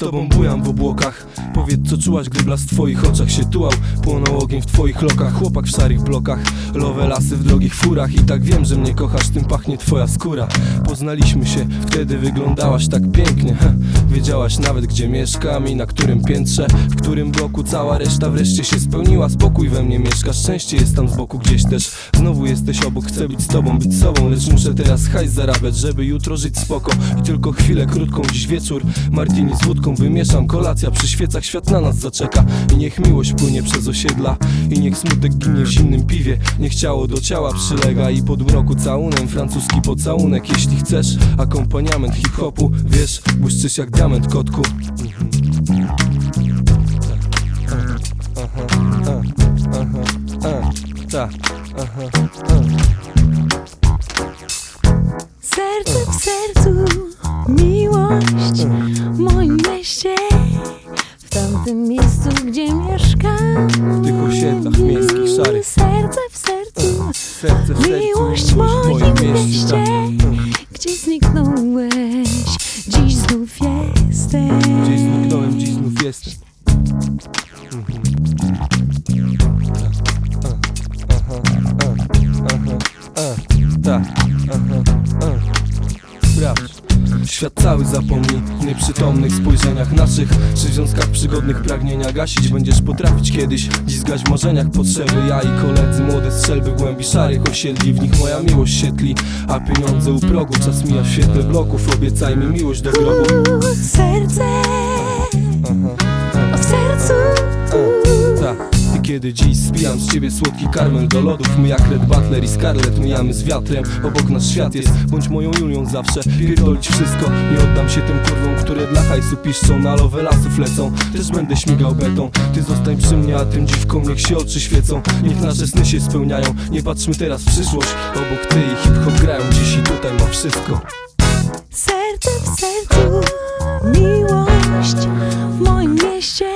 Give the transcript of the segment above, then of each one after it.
tobą bujam w obłokach. Powiedz co czułaś, gdy blask w twoich oczach się tułał. Płonął ogień w twoich lokach, chłopak w szarych blokach. Lowe lasy w drogich furach I tak wiem, że mnie kochasz, tym pachnie twoja skóra. Poznaliśmy się, wtedy wyglądałaś tak pięknie. Wiedziałaś nawet gdzie mieszkam i na którym piętrze W którym bloku cała reszta wreszcie się spełniła. Spokój we mnie mieszka, szczęście jest tam z boku gdzieś też. Znowu jesteś obok, chcę być z tobą, być sobą Lecz muszę teraz hajs zarabiać, żeby jutro żyć spoko. I tylko chwilę krótką, dziś wieczór. Martini z wódką wymieszam, kolacja przy świecach Świat na nas zaczeka. I niech miłość płynie przez osiedla I niech smutek ginie w zimnym piwie. Niech ciało do ciała przylega i pod mroku całunem Francuski pocałunek, jeśli chcesz Akompaniament hip-hopu, wiesz Błyszczysz jak diament, kotku. Serce w sercu, miłość moim W tamtym miejscu, gdzie mieszkam. W tych osiedlach miejskich, szarych. Serce w sercu, serce w sercu miłość moim mieście. Gdzie zniknąłeś, dziś znów jestem. Gdzieś zniknąłem, dziś znów jestem Świat cały zapomni w nieprzytomnych spojrzeniach naszych. Przy związkach przygodnych pragnienia gasić Będziesz potrafić kiedyś. Dziś w marzeniach potrzeby Ja i koledzy młode strzelby głębi szarych osiedli. W nich moja miłość siedli, a pieniądze u progu. Czas mija w świetle bloków, obiecajmy miłość do grobu. Serce, w kiedy dziś spijam z ciebie słodki karmel do lodów. My jak Red Butler i Scarlett mijamy z wiatrem. Obok nas świat jest, bądź moją Julią zawsze. Pierdolić wszystko, nie oddam się tym kurwom Które dla hajsu piszczą, na lowe lasów lecą Też będę śmigał betą, ty zostań przy mnie A tym dziwkom niech się oczy świecą. Niech nasze sny się spełniają, nie patrzmy teraz w przyszłość. Obok ty i hip-hop grają dziś i tutaj ma wszystko. Serce w sercu, miłość w moim mieście.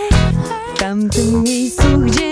Tamtym miejscu, gdzie